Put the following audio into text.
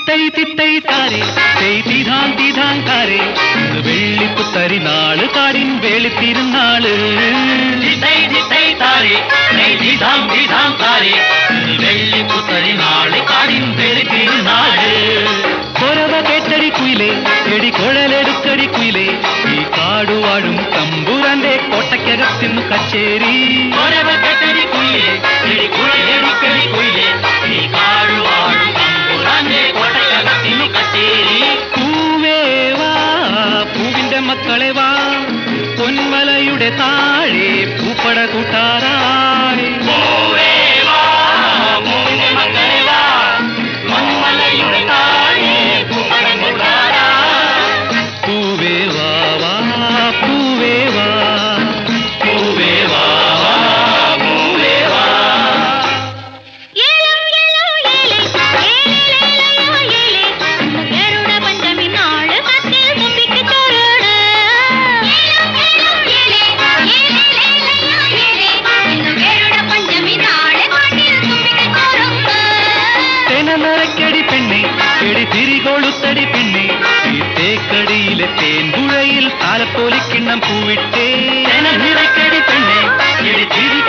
തിത്തൈ തിത്തൈ താരേ. തെയ് തീതാൻ തീതാൻ താരേ. വെള്ളിപ്പുത്തരി നാൾ കാടിൻ വെളുത്തിരുന്നാൾ. വെള്ളിപ്പുത്തരി നാൾ കാടിൻ വെളുത്തിരുന്നാൾ. കൊറവ കേട്ടടി കുയിലേ എടി കുഴലെടുത്തടി കുയിലേ. ഈ കാടുവാഴും തമ്പുരാന്റെ കോട്ടയ്ക്കകത്തിന്നു കച്ചേരി. പൊന്മലയുടെ താഴെ പൂപ്പട കൂട്ടാറായി പഞ്ചാരക്കടി പെണ്ണെ എടി തിരികൊളുത്തടി പെണ്ണെ തേക്കടിയിലെ തേൻപുഴയിൽ താലപ്പോലിക്കിണ്ണം പൂവിട്ടേ. നിറക്കടി പെണ്ണെ എടി തിരി